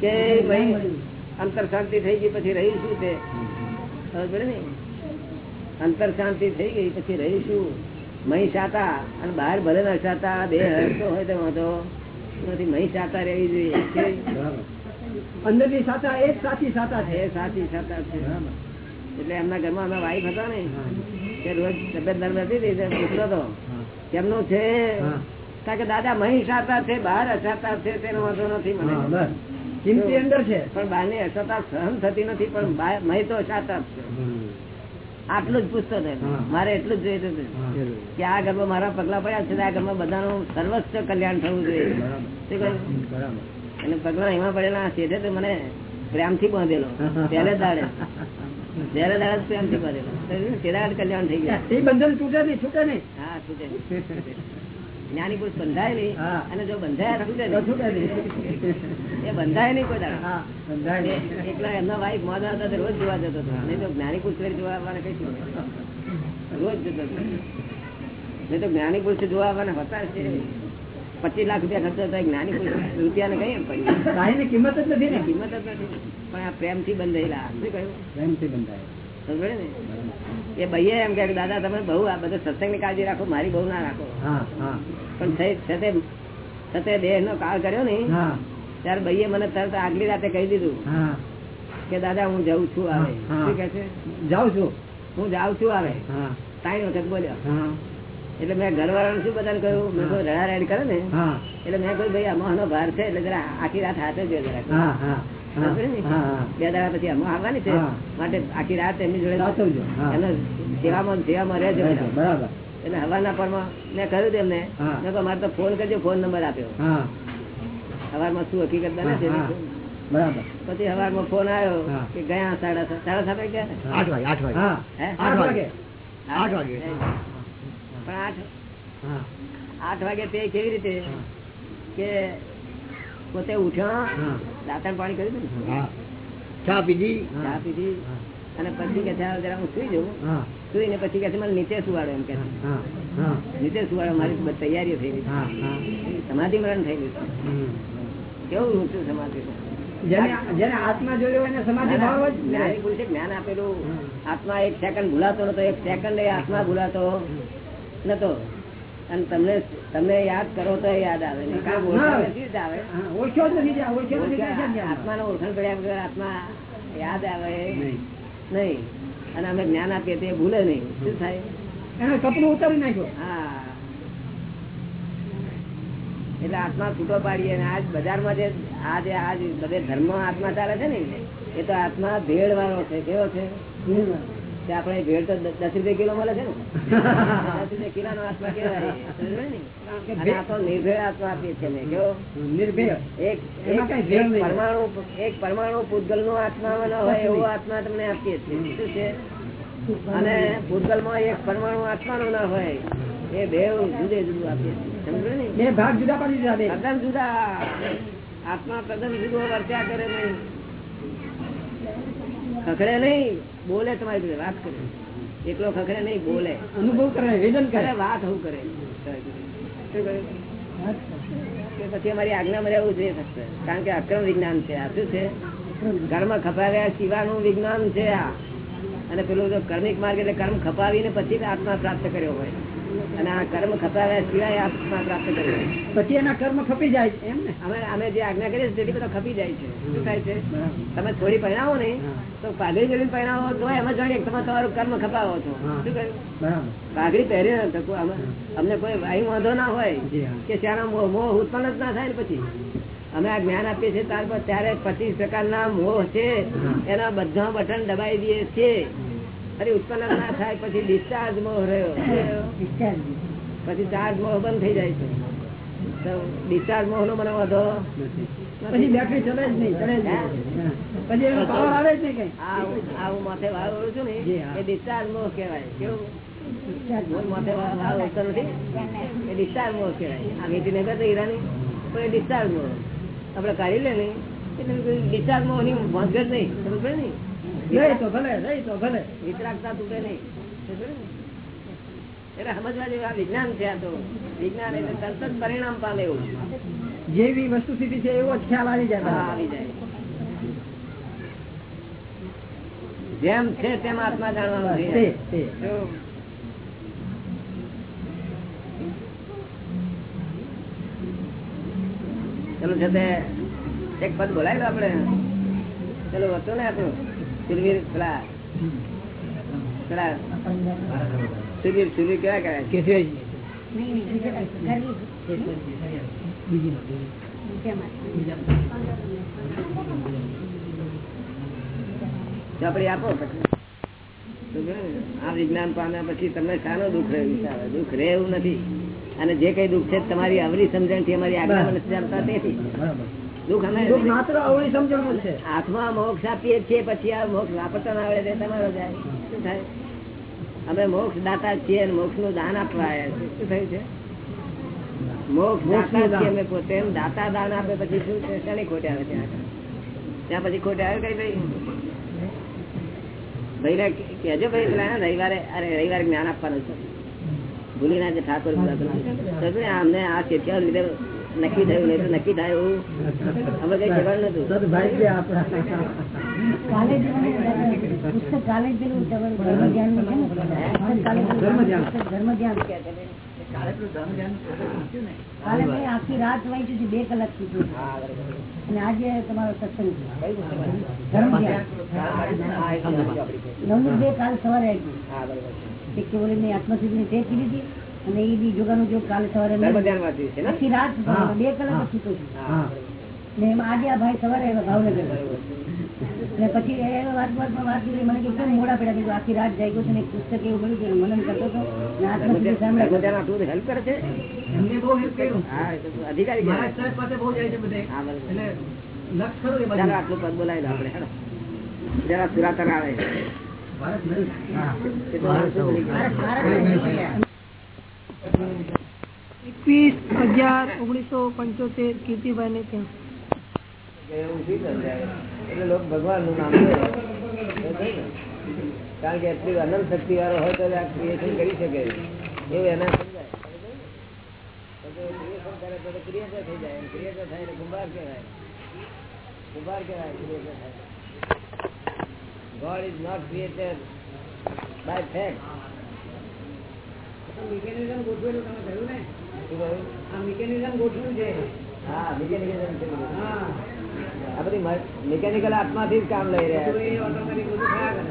કે ભાઈ અંતર શાંતિ થઈ ગઈ પછી રહી શું છે ખબર પડે ને? અંતર શાંતિ થઈ ગઈ પછી રહી શું મહી સાતા અને બહાર ભલે ના સાતા બે હરતો હોય તો વાંધો. નથી મહી સાતા રહેવી જોઈએ. અંદરની સાતા એ સાચી સાતા છે. એ સાચી સાતા છે. એટલે એમના ઘરમાં અમે વાઈફ હતા ને. તે રોજ તબિયત નર્મ હતી ને તે પૂછતો હતો. કેમનું છે. કારણ કે દાદા મહી સાતા છે બહાર અસાતા છે તેનો વાંધો નથી મને. કિંમતી અંદર છે. પણ બહારની અસાતા સહન થતી નથી પણ મહી તો સાતા છે. આટલું જ પૂછતો હતો મારે એટલું જ જોઈતું હતું. કે આ ઘરમાં મારા પગલા પડ્યા છે આ ઘરમાં બધાનું સર્વસ્વ કલ્યાણ થવું જોઈએ. અને પગલા એમાં પડેલા છે તો મને પ્રેમથી બાંધેલો. પહેલે દાડે. ત્યારે દાડે પ્રેમથી બાંધેલો. કલ્યાણ થઈ ગયા. એ બંધન છૂટે નહીં છૂટે નહીં. હા છૂટે. [laughs] જ્ઞાની પુરુષ બંધાય નહીં. અને જો બંધાયા એ બંધાય નહીં કોઈ દાડો. હા બંધાય નહીં. એકલા એમના વાઈફ મોડા હતા રોજ જોવા જતો હતો. નહીં તો જ્ઞાની પુરુષ જોવા આવવાના કઈ રોજ જતો હતો. નહીં તો જ્ઞાની પુરુષ જોવા આવવાના હતા છે. પચીસ લાખ રૂપિયા ખર્ચો થાય જ્ઞાની પુરુષ રૂપિયા ને કઈ એમ કિંમત જ નથી ને. કિંમત જ નથી. પણ આ પ્રેમથી બંધાયેલા. શું કહ્યું? પ્રેમથી બંધાય સમજે ને? એ ભાઈએ એમ કે દાદા તમે બહુ આ બધા સત્સંગની કાળજી રાખો મારી બહુ ના રાખો. પણ છતે છતે દેહ નો કાળ કર્યો ને ત્યારે ભાઈએ મને તરત આગલી રાતે કહી દીધું કે દાદા હું જઉં છું આવે. શું કે છે? જાઉં છું. હું જાઉં છું આવે. ત્રણ વખત બોલ્યો. એટલે મેં ઘરવાળાને શું બધાને કહ્યું? મેં કોઈ રડા રેડ કરે ને. એટલે મેં કહ્યું ભાઈ અમાનો ભાર છે એટલે જરા આખી રાત હાથે જ જરા. બે દાડા પછી અમો આવવાની છે. માટે આખી રાત એમની જોડે. સેવામાં સેવામાં રહેજો બરાબર, બરાબર. એટલે હવાના પરમાં મેં કહ્યું તેમને મેં મારે તો ફોન કરજો ફોન નંબર આપ્યો. હા. હવારમાં શું હકીકત બને છે? બરાબર. પછી હવારમાં ફોન આવ્યો કે ગયા સાડા સાત સાડા સાત ગયા આઠ વાગે આઠ વાગે. આઠ વાગે. આઠ વાગે. પણ આઠ આઠ વાગે તે કેવી રીતે કે પોતે ઉઠ્યો. દાંતણ પાણી કર્યું હતું ને? ચા પીધી? ચા પીધી. અને પછી કે જરા હું સુઈ જવું સુઈ ને પછી કે મને નીચે સુવાડો એમ કે નીચે સુવાડો મારી તૈયારીઓ થઈ ગઈ. સમાધિ મરણ થઈ ગયું. કેવું ઊંચું સમાધિ આત્મા જ્ઞાની આપેલું. આત્મા એક સેકન્ડ ભૂલાતો નતો. એક સેકન્ડ એ આત્મા ભૂલાતો. નતો. અને તમને તમને યાદ કરો તો યાદ આવે. ને કામ કે ઓળખાણ જ આવે. ઓળખ્યો જ નથી જ્યાં, ઓળખ્યો ઓળખાણ- કર્યા વગર આત્મા યાદ આવે. નહીં. અને અમે જ્ઞાન આપીએ તે ભૂલે નહીં. શું થાય? એને કપડું ઉતારી નાખ્યો. હા. એટલે આત્મા છૂટો પાડીએ અને આજ બજારમાં જે આ જે આજ બધે ધર્મ આત્મા ચાલે છે ને એ તો આત્મા ભેળ વાળો છે. કેવો છે? આપણે ભેળ તો દસ રૂપિયા કિલો મળે છે ને? દસ રૂપિયા કિલો નો? આત્મા કેવાય અને આ તો નિર્ભેળ આત્મા આપીએ છીએ. કેવો? એક. પરમાણુ એક પરમાણુ પૂતગલ નો આત્મા ન હોય એવો આત્મા તમને આપીએ છીએ. શું છે? અને ભૂતગલમાં એક પરમાણુ આત્મા નો ના હોય એ બે જુદે જુદું આપીએ છીએ. ને? બે ભાગ જુદા પાડી જુદા. આત્મા કદમ જુદો વર્ચા કરે નહીં. ખખડે નહીં બોલે તમારી જોડે વાત કરે. એકલો ખખડે નહીં બોલે. અનુભવ કરે વેદન કરે. વાત હું કરે. પછી અમારી આજ્ઞામાં રહેવું જોઈએ ફક્ત. કારણ કે અક્રમ વિજ્ઞાન છે. આ શું છે? કર્મ ખપાવ્યા સિવાનું વિજ્ઞાન છે આ. અને પેલું જો કર્મિક માર્ગ એટલે કર્મ ખપાવીને પછી આત્મા પ્રાપ્ત કર્યો હોય. અને આ કર્મ ખપાવ્યા સિવાય આત્મા પ્રાપ્ત કર્યો પછી એના કર્મ ખપી જાય છે, એમ ને? અમે અમે જે આજ્ઞા કરીએ છીએ તેથી બધો ખપી જાય છે. શું થાય છે? તમે થોડી પરિણામો ને તો પાઘડી જેવી પરિણામો તો એમાં જાણીએ તમે તમારું કર્મ ખપાવો છો. શું કહ્યું? પાઘડી પહેરી ને તો કોઈ અમે- અમને કોઈ વાયુ વાંધો ના હોય કે ત્યાંના મોહ મોહ ઉત્પન્ન જ ના થાય ને પછી. અમે આ જ્ઞાન આપીએ છીએ ત્યાર ત્યારે પચીસ પ્રકારના મોહ છે એના બધા બટન દબાઈ દઈએ છીએ. અરે ઉત્પન્ન ના થાય પછી ડિસ્ચાર્જ મોહ રહ્યો. પછી ચાર્જ મોહ બંધ થઈ જાય છે. ડિસ્ચાર્જ મોહ નો મને વધો પછી બેટરી ચલે જ નહીં ચલે પછી એનો પાવર આવે જ નહીં કઈ. આ હું- માથે વાળું છું ને એ ડિસ્ચાર્જ મોહ કહેવાય. કેવું? માથે વાળ નથી. એ ડિસ્ચાર્જ મોહ કહેવાય. આ મીઠી નહીં કરતો હીરાની. પણ એ ડિસ્ચાર્જ મોહ આપણે કાઢી લે ને એટલે ડિસ્ચાર્જ મોહની ભાંગર નહીં. સમજ ને રહી તો ભલે રહી તો ભલે. વિતરાગતા તૂટે નહીં. સમજ પડે ને? એટલે સમજવા જેવું વિજ્ઞાન છે આ તો. વિજ્ઞાન એટલે તરત જ પરિણામ પામે એવું. જેવી વસ્તુ સ્થિતિ છે એવો જ ખ્યાલ આવી જાય આવી જાય. જેમ છે તેમ આત્મા જાણવાનો છે. ચલો છે તે એક પદ બોલાય લો આપડે ચલો વસ્તુ ને આપણું. સુરવીર પેલા પેલા સુરવીર સુરવીર કેવા કહેવાય કેશરી ચોપડી આપો આ વિજ્ઞાન પામ્યા પછી તમને શાનો દુઃખ રહે વિચારો. દુઃખ રહે એવું નથી. અને જે કઈ દુઃખ છે તમારી અવરી સમજણથી અમારી આગળ નથી ચાલતા તેથી. છે. હાથમાં મોક્ષ આપીએ છીએ પછી આ મોક્ષ વાપરતા ના આવડે તમારો જાય. શું થાય? અમે મોક્ષ દાતા છીએ મોક્ષનું દાન આપવા આવ્યા છીએ. શું થયું છે? મોક્ષ દાતા છીએ અમે પોતે. એમ દાતા દાન આપે પછી શું છે? શાની ખોટે આવે ત્યાં ત્યાં પછી ખોટે આવે કઈ ભાઈ? ભાઈને કેજો ભાઈ પેલા રવિવારે અરે રવિવારે જ્ઞાન આપવાનું છે. ભૂલી ના છે? ઠાકોર અમને આ ચેઠિયા લીધે નક્કી થયું નહીં તો નક્કી થાય એવું અમે કઈ જવાનું નતું આખી રાત વાંચ્યું છે બે કલાક સુધી. અને આજે તમારો સત્સંગ હતું? ધર્મ ધ્યાન. નવનું બે કાલ સવારે આવી હા, બરાબર એક કે ઓલી મેં આત્મસિદ્ધિની તે કીધી હતી અને એ બી જોગાનું જોગ કાલે સવારે રાત બે કલાક સૂતો છું. ને એમાં આજે આ ભાઈ સવારે ભાવનગર. ને પછી એ વાત વાતમાં વાત કરી મને કે કેમ મોડા પડ્યા? કીધું આખી રાત જાગ્યો છે ને એક પુસ્તક એવું મળ્યું કે મનન કરતો હતો. ને ધર્મ હેલ્પ કરે છે? એમને બહુ હેલ્પ કર્યું. હા અધિકારી. સાહેબ પાસે બહુ જાય છે બધે. એટલે લક્ષ ખરું કે ચાલો આટલું પદ બોલાવી આપણે હેડો. જરા સુરાતન આવે. ભારત નહીં. એ તો માણસો બધી ગયા. એકવીસ અગિયાર ઓગણીસો પંચોતેર કીર્તિભાઈ ને. ત્યાં એવું ક્રિએશન એને સમજાય. તો કરે ક્રિએટર થઈ જાય. ક્રિએટર થાય એટલે કુંભાર કહેવાય. કુંભાર કહેવાય creator થાય. God is not created by fact. Mechanism ગોઠવેલું તમે કહ્યું ને? આ મિકેનિઝમ ગોઠવ્યું છે. હા મિકેનિકલ છે હા. આ બધી મિકેનિકલ આત્માથી જ કામ લઈ રહ્યા છે. ઓટોમેટિક બધું થયા કરે.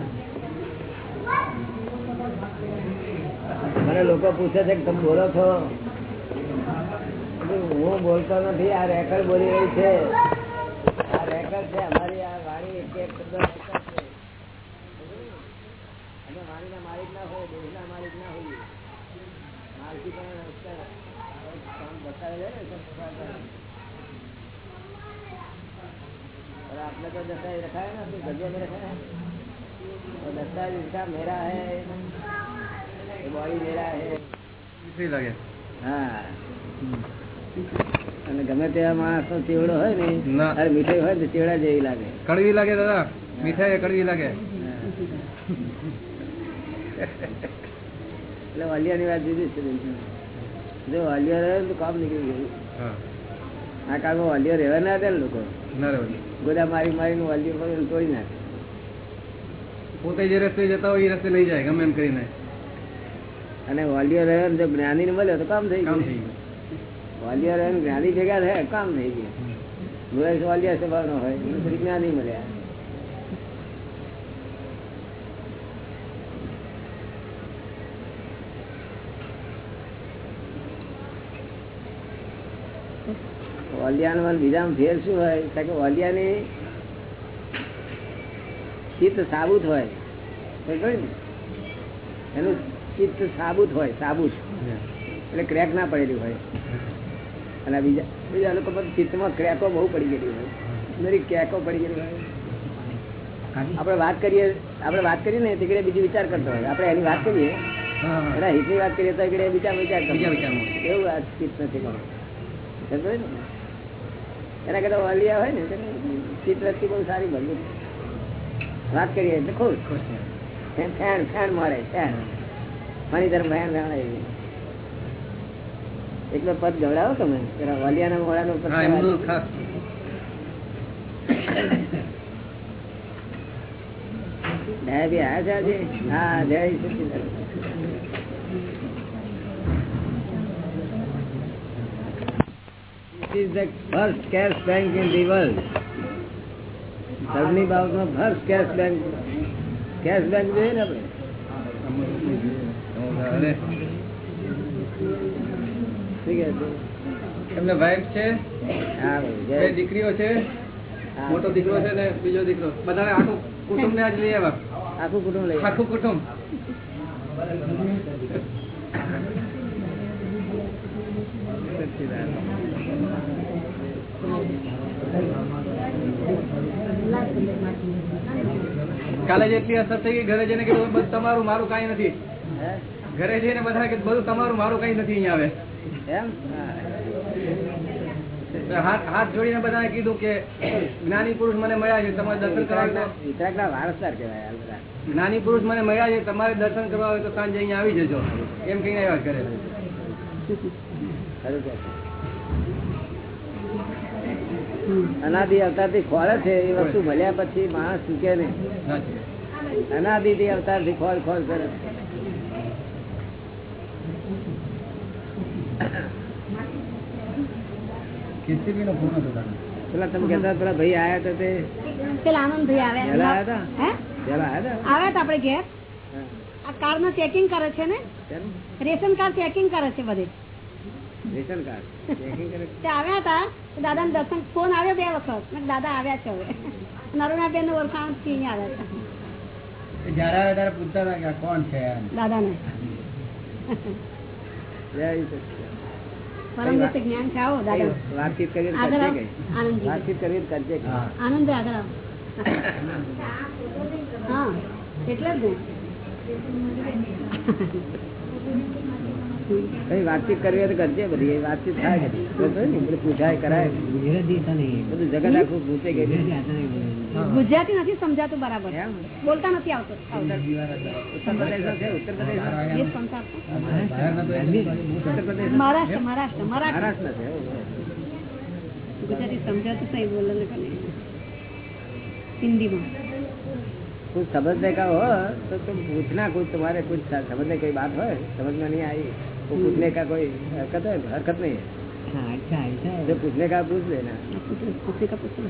મને લોકો પૂછે છે કે તમે બોલો છો? હું બોલતો નથી આ રેકર્ડ બોલી રહી છે. આ રેકર્ડ છે અમારી આ વાણી એક એક શબ્દ અમે વાણીના માલિક ના હોય દેશના માલિક ના હોઈએ. आपने तो दस्तावेज रखा है ना अपनी गलियों में रखा है और दस्तावेज इसका मेरा है ये बॉडी मेरा है હા અને ગમે તેવા માણસ નો ચેવડો હોય ને ના. અરે મીઠાઈ હોય ને તો ચેવડા જેવી લાગે કડવી લાગે દાદા મીઠાઈ કડવી લાગે એટલે વાલિયાની વાત જુદી છે જો વાલિયા રહે તો કામ નીકળી ગયું. આ કાળમાં વાલિયો રહેવા ના હતા ને લોકો. ગોદા મારી મારીને વાલિયો પર તોડી નાખે. પોતે જે રસ્તે જતા હોય એ રસ્તે લઈ જાય ગમે એમ કરીને. અને વાલિયો રહ્યો ને જો જ્ઞાની ને મળ્યો તો કામ થઈ ગયું વાલિયો રહ્યો ને જ્ઞાની ભેગા રહે કામ થઈ ગયું વાલિયા સ્વભાવ નો હોય જ્ઞાની મળ્યા વાલિયાનો બીજામાં ફેર શું હોય? કારણ કે ઓલિયાની ચિત્ત સાબુત હોય. ને? એનું ચિત્ત સાબુત હોય સાબુત. એટલે ક્રેક ના પડેલી હોય. અને બીજા બીજા લોકો પણ ચિત્તમાં ક્રેકો બહુ પડી ગયેલી હોય. દરેક ક્રેકો પડી ગયેલી હોય. આપણે વાત કરીએ આપણે વાત કરીએ ને તે બીજું વિચાર કરતો હોય. આપણે એની વાત કરીએ. એના હિતની વાત કરીએ તો બીજા વિચાર કરતો બીજા. એવું આ ચિત્ત નથી. સમજો ને? એના કરતા વાલિયા હોય ને ચિત્ત બહુ સારી બનવું વાત કરીએ એટલે ખુશ ફેણ ફેણ મારે ફેણ મારી તરફ ફેણ ફેણ એકલો પદ ગવડાવો તમે પેલા વાલિયાના મોડાનો પદ હા જય બી આવ્યા the first cash bank in the world. ધર્મની બાબતમાં first cash bank. Cash bank જોઈએ ને આપણે? એમને વાઈફ છે. બે દીકરીઓ છે મોટો દીકરો છે ને બીજો દીકરો. બધાને આખું કુટુંબ ને આજ લઈ આવ્યા. આખું કુટુંબ લઈ આખું કુટુંબ. [laughs] કાલે જેટલી અસર થઈ ગઈ ઘરે જઈને કીધું બધું તમારું મારું કઈ નથી. ઘરે જઈને બધા કે બધું તમારું મારું કઈ નથી અહીંયા આવે. એમ? હાથ હાથ જોડીને બધા કીધું કે જ્ઞાની પુરુષ મને મળ્યા છે તમારે દર્શન કરવા વારસદાર કહેવાય જ્ઞાની પુરુષ મને મળ્યા છે તમારે દર્શન કરવા હોય તો સાંજે અહીંયા આવી જજો. એમ કહીને આવ્યા કરે ખરું કે છે. અનાદિ અવતારથી ખોળે છે એ વસ્તુ મળ્યા પછી માણસ ચૂકે નહીં. અનાદિ થી અવતારથી ખોળ ખોળ કરે. પેલા તમે કહેતા પેલા ભાઈ આયા હતા તે? પેલા આવ્યા. હતા? આવ્યા આપણે ઘેર. આ કારનું ચેકિંગ કરે છે ને? રેશન કાર્ડ ચેકિંગ કરે છે બધે. Ration card. કરે. આવ્યા હતા દાદા દર્શન ફોન આવ્યો બે વખત. મેં દાદા આવ્યા છે હવે. નરુણાબેનનું ઓળખાણથી આવ્યા છે. જયારે આવે ત્યારે પૂછતા હતા કે કોણ છે એમ. દાદાને. જય સચ્ચિદાનંદ. પરમ રીતે જ્ઞાન છે આવો દાદા. કઈ વાતચીત કરીએ તો આગળ કરજે આવો. કઈ. આનંદજી વાતચીત કરીએ કરજે આનંદ આગળ હા એટલે જ ને. વાતચીત કરવી તો કરજે બધી વાતચીત થાય. પૂછાય કરાય. બધું જગત આખું પૂછે ગુજરાતી નથી સમજાતું બરાબર. બોલતા નથી આવતો. ઉત્તર પ્રદેશ મહારાષ્ટ્ર મહારાષ્ટ્ર મહારાષ્ટ્ર ગુજરાતી સમજાતું સહી બોલને હિન્દીમાં. कुछ समझने का हो तो तुम पूछना कुछ तुम्हारे कुछ समझने कोई बात हो समझ में नहीं तो पूछने का कोई हरकत है? हरकत नहीं है। हाँ, अच्छा ऐसा है। जो पूछने का पूछ लेना। पूछने का पूछना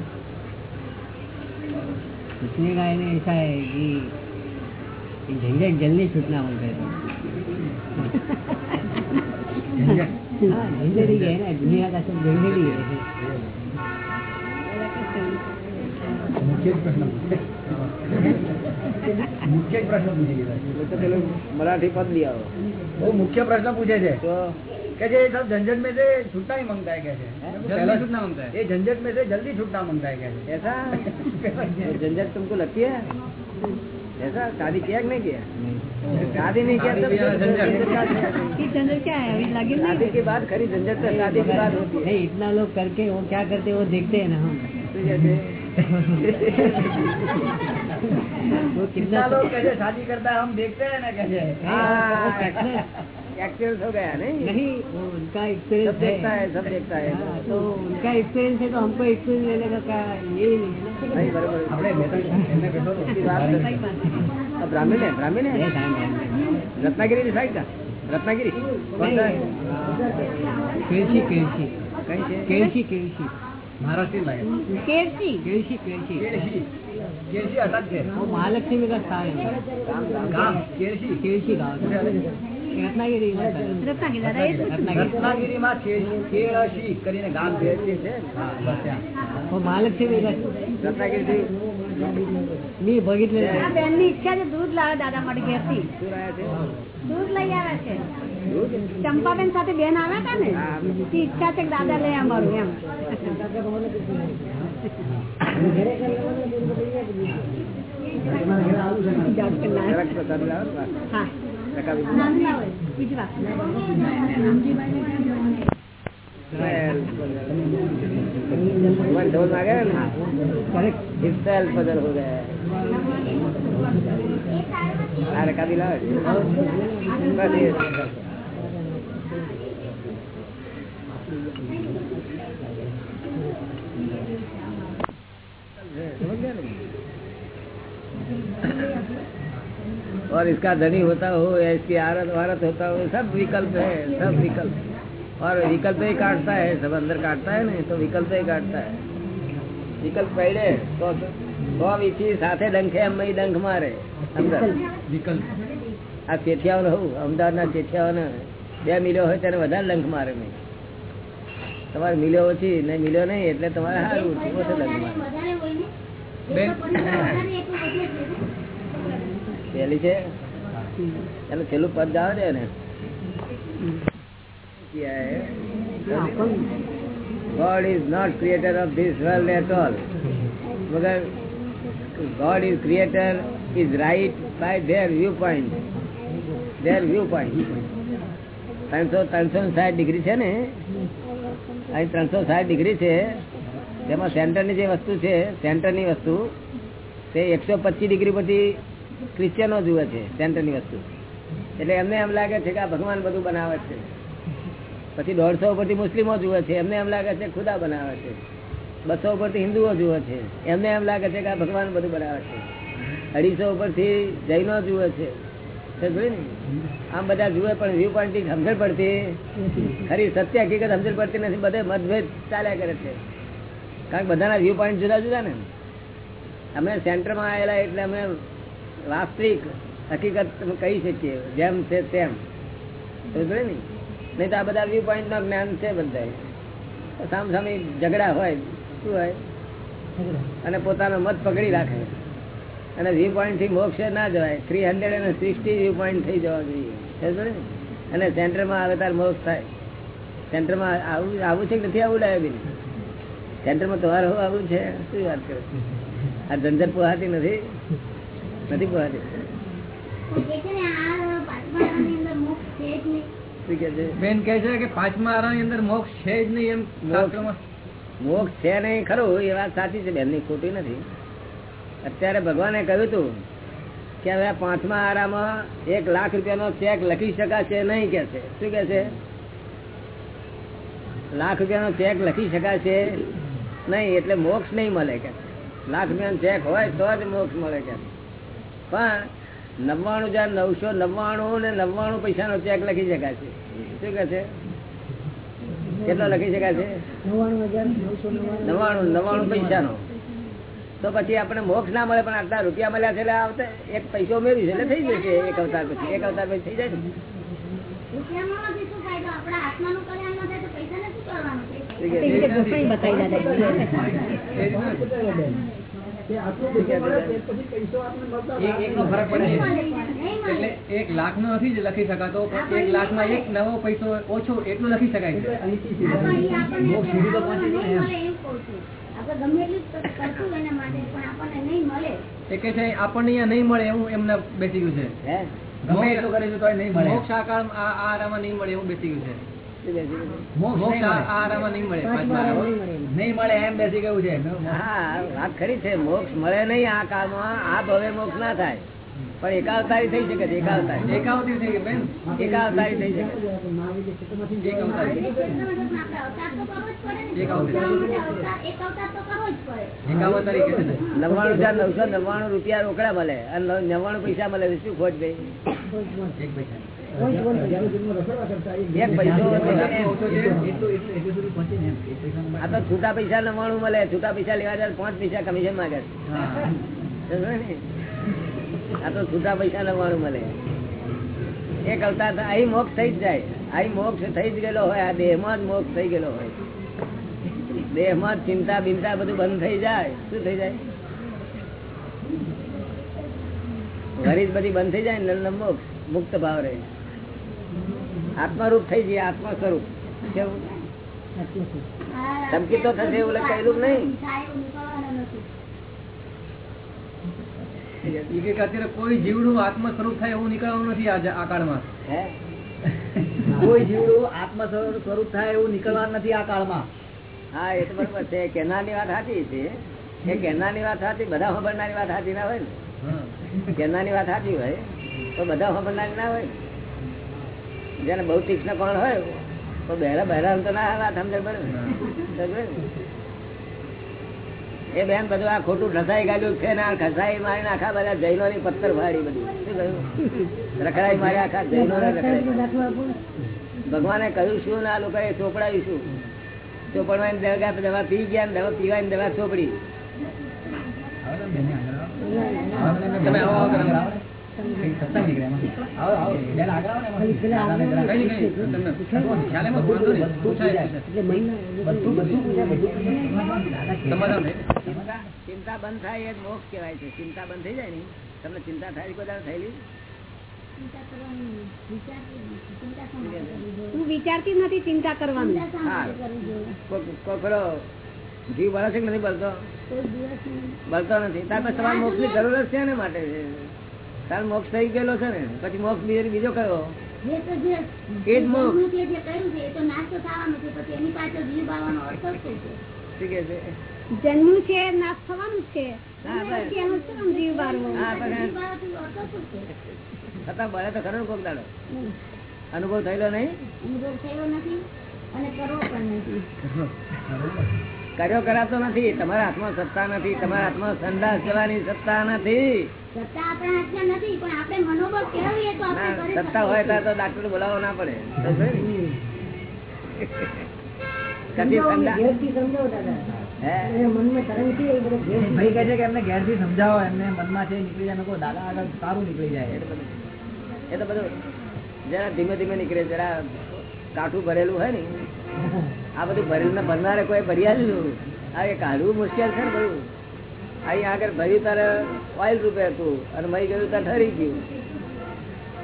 पूछने का है ऐसा है कि कि झंझट जल्दी छूटना बोलते हैं हाँ, झंझट ही है ना दुनिया का सब झंझट ही है। મુખ્ય જ પ્રશ્ન પૂછી લીધા એટલે તો પેલું મરાઠી પદ લઈ આવો બહુ મુખ્ય પ્રશ્ન પૂછે છે तो કે જે सब झंझट में से छूटना ही मांगता है कैसे जल्दी छूटना मांगता है। ये झंझट में से जल्दी छूटना मांगता है कैसे ऐसा वो झंझट तुमको लगती है ऐसा शादी किया कि नहीं किया शादी नहीं किया तब शादी किया, झंझट। झंझट का है। ये जनरल क्या है अभी लगे शादी नहीं की बात खरी झंझट तो शादी की बात होती है नहीं इतना लोग करके वो क्या करते हैं वो देखते हैं ना हम तो जैसे [laughs] कितना लोग कैसे शादी करता है हम देखते हैं ना कैसे। हाँ। [laughs] एक्सपीरियंस हो गया नहीं? नहीं वो उनका एक्सपीरियंस देखता है। सब देखता है। हाँ, तो उनका एक्सपीरियंस है तो हमको एक्सपीरियंस लेने का ये नहीं ब्राह्मण है ब्राह्मण है? रत्नागिरी साइड का? रत्नागिरी? कौन सा? है कैसी कैसी कैसी कैसी केळशी केळशी મહારાષ્ટ્ર લાગે केएफसी केळशी केळशी કેળશી કેળશી અટક છે वो महालक्ष्मी का स्थान है राम राम ગામ કેળશી केळशी गाव रत्नागिरी रत्नागिरी दादा ये रत्नागिरी રત્નાગીરીમાં કેળશી કેળશી કરીને ગામ છે केरली से હા બસ ત્યાં वो महालक्ष्मी का रत्नागिरी से मी बघितलेलं આ आहे બેન ની ઈચ્છા છે દૂધ લાવે દાદા માટે ઘેર થી શું રહ્યા છે દૂધ લઈ આવે છે દૂધ? ચંપાબેન સાથે બેન આવ્યા હતા ને તે ઈચ્છા છે કે દાદા લે અમારું એમ જાત કે ના. જરાક પ્રસાદ લાવો ને બસ. હા રકાબી. નાનું લાવો. બીજી વાત भगवान ढोल मांगे ना इससे अल्प बदल हो गया है अरे कभी लाओ और इसका धनी होता हो या इसकी आरत वारत होता हो सब विकल्प है सब विकल्प और विकल्प ही काटता है सब अंदर काटता है ना तो विकल्प ही काटता है વિકલ્પ પડે તો તો વીછી સાથે ડંખે એમ ડંખ મારે અંદર વિકલ્પ આ ચેઠિયાઓ હોઉં અમદાવાદના ચેઠિયાઓને બે મિલ્યો હોય ત્યારે વધારે ડંખ મારે નહીં તમારે મિલ્યો ઓછી ને મિલ્યો નહીં એટલે તમારે સારું ઓછો ડંખ મારે બેન પહેલી છે એનું છેલ્લું પદ જાવ છે ને God is not creator of this world at all. મગર God is creator is right by their viewpoint. Their viewpoint. ત્રણસો ત્રણસો સાઠ ડિગ્રી છે ને અહીં ત્રણસો સાઠ ડિગ્રી છે તેમાં સેન્ટરની જે વસ્તુ છે સેન્ટરની વસ્તુ તે એકસો પચીસ ડિગ્રી પછી ક્રિશ્ચિયનો જુએ છે સેન્ટરની વસ્તુ. એટલે એમને એમ લાગે છે કે આ ભગવાન બધું બનાવે છે. પછી દોઢસો ઉપરથી મુસ્લિમો જુએ છે, એમને એમ લાગે છે ખુદા બનાવે છે. બસો ઉપરથી હિન્દુઓ જુએ છે, એમને એમ લાગે છે કે આ ભગવાન બધું બનાવે છે. અઢીસો ઉપરથી જૈનો જુએ છે? આમ બધા જુએ, પણ વ્યૂ પોઈન્ટ સમજણ પડતી ખરી. સત્ય હકીકત સમજણ પડતી નથી, બધે મતભેદ ચાલ્યા કરે છે. કારણ કે બધાના વ્યૂ પોઈન્ટ જુદા જુદા ને. અમે સેન્ટરમાં આવેલા એટલે અમે વાસ્તવિક હકીકત કહી શકીએ. જેમ છે તેમ. સમજ્યો ને? નહીં તો આ બધા વ્યૂ પોઈન્ટ નો જ્ઞાન છે બધા સામ સામે ઝઘડા હોય, શું હોય? અને પોતાનો મત પકડી રાખે. અને વ્યૂ પોઈન્ટથી મોક્ષ ના જવાય. થ્રી હંડ્રેડ અને સિક્સટી વ્યૂ પોઈન્ટ થઈ જવા જોઈએ? અને સેન્ટરમાં આવે ત્યારે મોક્ષ થાય. સેન્ટરમાં આવું આવું છે કે નથી આવું ડાયાબીન સેન્ટરમાં તમારે આવું છે. શું વાત કરે? આ ઝંઝટ પોહાતી નથી. નથી શું કે છે? બેન કે પાંચમા આરાની અંદર મોક્ષ છે જ નહીં એમ મોક્ષ. છે નહીં ખરું એ વાત સાચી છે બેનની ખોટી નથી. અત્યારે ભગવાને કહ્યું હતું કે હવે પાંચમા આરામાં એક લાખ રૂપિયાનો ચેક લખી શકાશે નહીં કે છે. શું કે છે? લાખ રૂપિયાનો ચેક લખી શકાશે નહીં એટલે મોક્ષ નહીં મળે કે લાખ રૂપિયાનો ચેક હોય તો જ મોક્ષ મળે કે પણ નવ્વાણું હજાર નવસો નવ્વાણું ને નવ્વાણું પૈસાનો ચેક લખી શકાશે શું કે છે? કેટલો લખી શકાશે નવ્વાણું નવ્વાણું પૈસાનો. તો પછી આપણે મોક્ષ ના મળે પણ આટલા રૂપિયા મળ્યા છે એટલે આવતે એક પૈસો મેળવી છે એટલે થઈ જશે એક અવતાર પછી એક અવતાર પછી થઈ જાય ને એક એકનો ફરક પડે. છે એટલે એક લાખ નો નથી જ લખી શકાતો પણ એક લાખમાં એક નવો પૈસો ઓછો એટલું લખી શકાય છે. આપણને નહીં મળે એ કે છે આપણને અહીંયા નહીં મળે એવું એમને બેસી ગયું છે. ગમે એટલું તોય નહીં મળે. મોક્ષ આ આ આ આરામાં નહીં મળે એવું બેસી ગયું છે? મોક્ષ આ આ મળે. નહીં મોક્ષ મળે નહીં આ ભવે મોક્ષ ના થાય. પણ એકાવતારી થઈ શકે છે એકાવતારી. એકાવતી થઈ ગઈ એકાવતારી થઈ શકે. નવ્વાણું હજાર નવસો નવ્વાણું રૂપિયા રોકડા મળે. અને નવ- નવ્વાણું પૈસા મળે. શું ખોટ ભાઈ? એક પૈસા. આ છૂટા પૈસા નવ્વાણું મળે. છૂટા પૈસા લેવા જાય પાંચ પૈસા કમિશન માંગે? આ તો છૂટા પૈસા નવ્વાણું મળે. એક અવતાર અહીં મોક્ષ થઈ જ જાય. અહીં મોક્ષ થઈ જ ગયેલો હોય. આ દેહમાં જ મોક્ષ થઈ ગયેલો હોય. દેહમાં જ ચિંતા બિંતા બધું બંધ થઈ જાય. શું થઈ જાય? હરીજ બધી બંધ થઈ જાય ને મોક્ષ. મુક્ત ભાવ રહે. આત્મારૂપ થઈ જાય આત્મા સ્વરૂપ ધમકી તો થશે એવું કહેલું નહીં. અત્યારે કોઈ જીવડું આત્મ સ્વરૂપ થાય એવું નીકળવાનું નથી આ કાળમાં. કોઈ જીવડું આત્મ સ્વરૂપ થાય એવું નીકળવાનું નથી આ કાળમાં. હા એ તો બરોબર છે. કેનારની વાત સાચી છે. એ કેનારની વાત સાચી બધા ખબરનારી વાત સાચી ના હોય ને. કેનારની વાત સાચી હોય તો બધા ખબરનારી ના હોય ને. જેને બહુ તીક્ષ્ણ કોણ હોય, તો બહેરા બહેરા તો ના વાત સમજણ પડે? એ બેન બધું આ ખોટું ઠસાઈ ગાડ્યું છે ને ખસાઈ મારીને આખા બધા જૈનો ની પથ્થર ફાડી બધું. રખડાઈ મારી આખા જૈનો. ભગવાને કહ્યું શું ને આ લોકોએ ચોપડાયું શું ચોપડવાની દવા દવા પી ગયા ને, દવા પીવાની દવા ચોપડી. તમે આવો બધું બધું બધું. ચિંતા બંધ થાય એ મોક્ષ કેવાય છે ચિંતા બંધ થઈ જાય ને તમને ચિંતા થાય કોઈ થયેલી હું વિચારતી નથી ચિંતા કરવાની જીવ બળે કે નથી બળતો. બળતો નથી. તાર પછી તમારે મોક્ષની જરૂર છે ને માટે? તાર મોક્ષ થઈ ગયેલો છે ને પછી મોક્ષ બીજો બીજો કયો? અનુભવ થયેલો મોક્ષ અનુભવ થયેલો નથી અને કરવો પણ થવાનું [laughs] કર્યો કરાતો નથી. તમારા હાથમાં સત્તા નથી. તમારા હાથમાં સંદાસ જવાની સત્તા નથી. સત્તા હોય તો ડાક્ટર બોલાવો ના પડે. ઘેરથી સમજાવો એમને મનમાં છે નીકળી જાય નકો દાદા આગળ સારું નીકળી જાય. એ બધું. એ તો બધું. જરા ધીમે ધીમે નીકળે જરા કાઠું ભરેલું હોય ને આ બધું ભરેલું ભરનારે કોઈ ભરી લીધું આ એ કાઢવું મુશ્કેલ છે ને બધું. અહીં આગળ ભર્યું તારે ઓઇલ રૂપે હતું અને મરી ગયું ત્યાં ઠરી ગયું.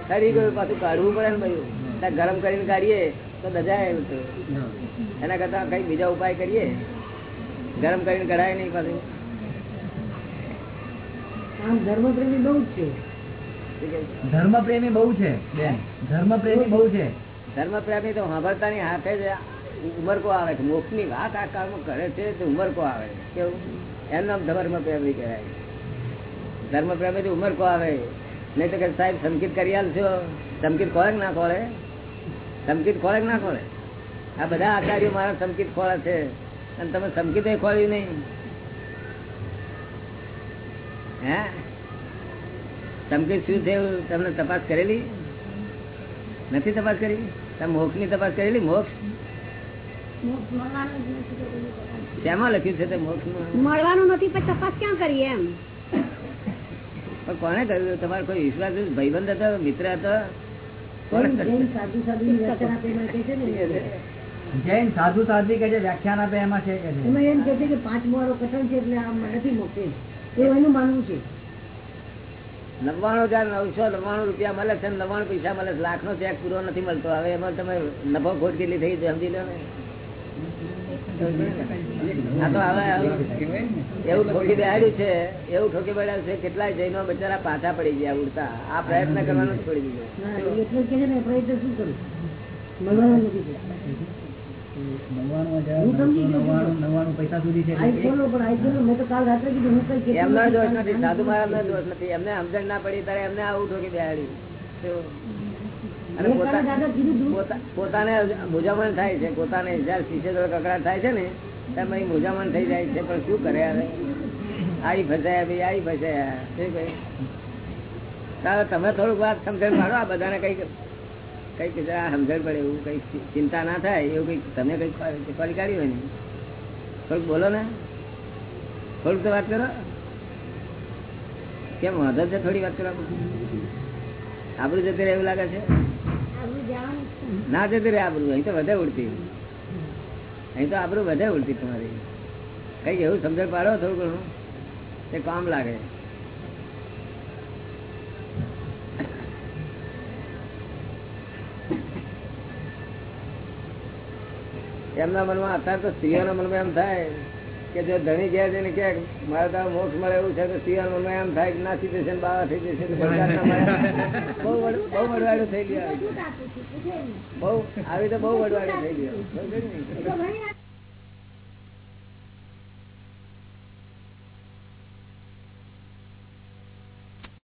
ઠરી ગયું પાછું કાઢવું પડે ને ભાઈ ત્યાં ગરમ કરીને કાઢીએ તો દજાય એવું છે. એના કરતા કઈ બીજા ઉપાય કરીએ. ગરમ કરીને કઢાય નહીં પાછું. આમ ધર્મપ્રેમી બહુ જ છે. શું કહે? ધર્મ પ્રેમી બહુ છે ધર્મપ્રેમી ધર્મ પ્રેમી બહુ છે. ધર્મ પ્રેમી તો સાંભળતાની હાથે જ ઉમરકો આવે છે? મોક્ષની વાત આ કાળમાં કરે છે તો ઉમરકો આવે કેવું? એનું નામ ધર્મ પ્રેમી કહેવાય. ધર્મ પ્રેમી તો ઉમરકો આવે? નહીં તો કે સાહેબ, સંકિત કરી આલશો. સંકિત ખોળે ના ખોળે. સંકિત ખોળે ના ખોળે. આ બધા આચાર્યો મારા સંકિત ખોળે છે. અને તમે સંકિત ખોળ્યું નહીં. હે? સંકિત શું છે તમને તપાસ કરેલી? નથી તપાસ કરી? તમે મોક્ષની તપાસ કરેલી? મોક્ષ શેમાં લખ્યું છે તે મોક્ષ મળવાનું નથી પછી તપાસ ક્યાં કરીએ એમ? પણ કોને કહ્યું તમારે કોઈ વિશ્વાસ ભાઈબંધ હતો મિત્ર હતો? જૈન સાધુ સાધ્વી કે વ્યાખ્યાન આપે એમાં છે કે એમાં એમ કે છે કે પાંચ મારો કથન છે એટલે આમ નથી મોકલે એવું એનું માનવું છે. નવ્વાણું હજાર નવસો નવ્વાણું રૂપિયા મળે છે નવ્વાણું પૈસા મળે છે. લાખ નો ચેક પૂરો નથી મળતો. હવે એમાં તમે નફો ખોટ કેટલી થઈ સમજી લો ને? એવું ઠોકી બેહાડ્યું છે એવું ઠોકી બેહાડ્યું છે કેટલાય જૈનો બચારા પાછા પડી ગયા ઉડતા. આ પ્રયત્ન કરવાનો જ છોડી દીધો. પ્રયત્ન શું કરું? એમને સમજણ ના પડી ત્યારે એમને આવું ઠોકી બેહાડ્યું. પોતાને મૂંઝામણ થાય છે પોતાને જયારે શિષ્ય કકડા થાય છે ને ત્યારે મૂંઝામણ થઈ જાય છે પણ શું કરે હવે? આઈ ફસાયા ભાઈ આઈ ફસાયા. શું કહે? તારે તમે થોડુંક વાત સમજણ પાડો આ બધાને કંઈક કંઈક સમજણ પડે એવું કઈ ચિંતા ના થાય એવું કંઈક તમે કંઈક ફરી કાઢી હોય ને. થોડુંક બોલો ને. થોડુંક તો વાત કરો. કેમ વાંધો છે થોડી વાત કરો આપણું જતી રહે એવું લાગે છે? ના જતું રે આબરું અહીં તો વધે ઉડતી. અહીં તો આબરું વધે ઉડતી તમારી. કઈ એવું સમજણ પાડો થોડું ઘણું. તે કામ લાગે. એમના મનમાં અત્યારે તો સ્ત્રીઓના મનમાં એમ થાય. કે જો ધણી ગયા છે ને કે મારે તો મોક્ષ મળે એવું છે તો શિયાળ મને એમ થાય કે નાસી જશે ને બાવા થઈ જશે બહુ બહુ વડવાડું થઈ ગયું બહુ, આવી તો બહુ વડવાડું થઈ ગયું?